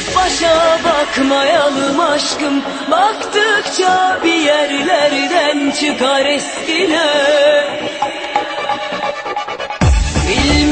Dönüp başa bakmayalım aşkım. Baktıkça bir yerlerden çıkar eskiler. Bilmem